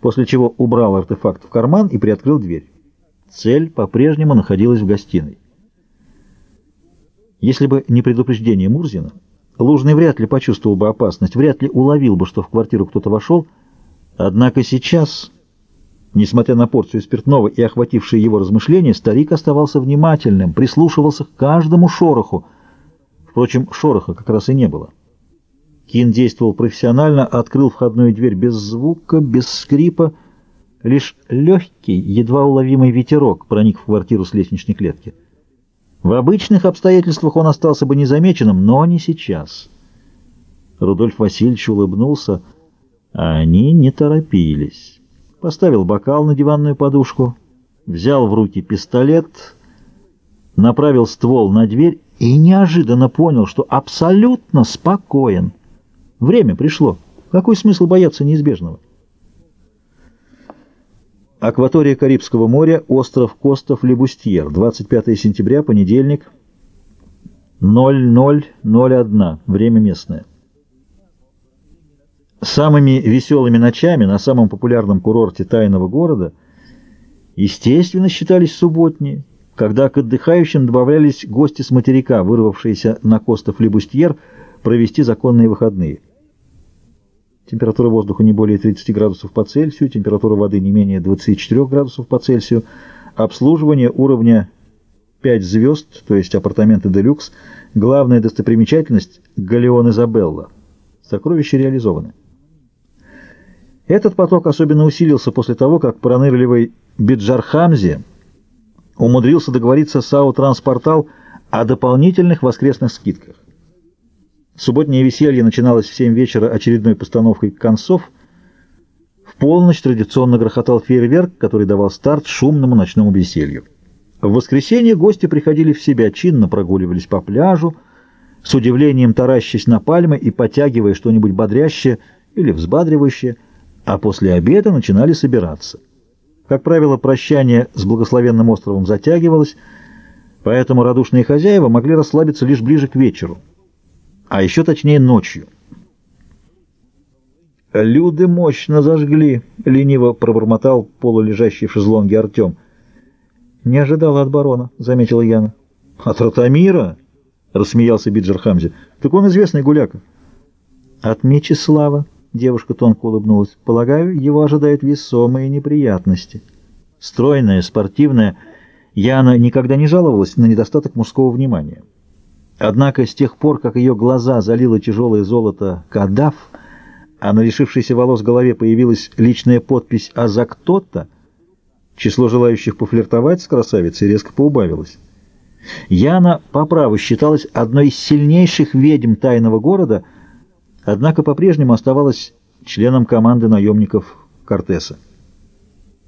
после чего убрал артефакт в карман и приоткрыл дверь. Цель по-прежнему находилась в гостиной. Если бы не предупреждение Мурзина, Лужный вряд ли почувствовал бы опасность, вряд ли уловил бы, что в квартиру кто-то вошел. Однако сейчас, несмотря на порцию спиртного и охватившие его размышления, старик оставался внимательным, прислушивался к каждому шороху. Впрочем, шороха как раз и не было. Кин действовал профессионально, открыл входную дверь без звука, без скрипа. Лишь легкий, едва уловимый ветерок проник в квартиру с лестничной клетки. В обычных обстоятельствах он остался бы незамеченным, но не сейчас. Рудольф Васильевич улыбнулся, а они не торопились. Поставил бокал на диванную подушку, взял в руки пистолет, направил ствол на дверь и неожиданно понял, что абсолютно спокоен. Время пришло. Какой смысл бояться неизбежного? Акватория Карибского моря, остров Костов-Лебустьер, 25 сентября, понедельник, 0001, время местное. Самыми веселыми ночами на самом популярном курорте тайного города, естественно, считались субботние, когда к отдыхающим добавлялись гости с материка, вырвавшиеся на Костов-Лебустьер провести законные выходные. Температура воздуха не более 30 градусов по Цельсию, температура воды не менее 24 градусов по Цельсию, обслуживание уровня 5 звезд, то есть апартаменты делюкс, главная достопримечательность – Галеон Изабелла. Сокровища реализованы. Этот поток особенно усилился после того, как пронырливый Биджар Хамзи умудрился договориться с АО «Транспортал» о дополнительных воскресных скидках. Субботнее веселье начиналось в семь вечера очередной постановкой концов. В полночь традиционно грохотал фейерверк, который давал старт шумному ночному веселью. В воскресенье гости приходили в себя, чинно прогуливались по пляжу, с удивлением таращась на пальмы и потягивая что-нибудь бодрящее или взбадривающее, а после обеда начинали собираться. Как правило, прощание с благословенным островом затягивалось, поэтому радушные хозяева могли расслабиться лишь ближе к вечеру а еще точнее ночью. «Люды мощно зажгли», — лениво пробормотал полулежащий в шезлонге Артем. «Не ожидала от барона», — заметила Яна. «От Ратамира?» — рассмеялся Биджар Хамзи. «Так он известный гуляка». «От Мечислава», — девушка тонко улыбнулась. «Полагаю, его ожидают весомые неприятности». Стройная, спортивная, Яна никогда не жаловалась на недостаток мужского внимания. Однако с тех пор, как ее глаза залило тяжелое золото «Кадав», а на лишившейся волос голове появилась личная подпись «А за кто-то», число желающих пофлиртовать с красавицей резко поубавилось. Яна по праву считалась одной из сильнейших ведьм тайного города, однако по-прежнему оставалась членом команды наемников Кортеса.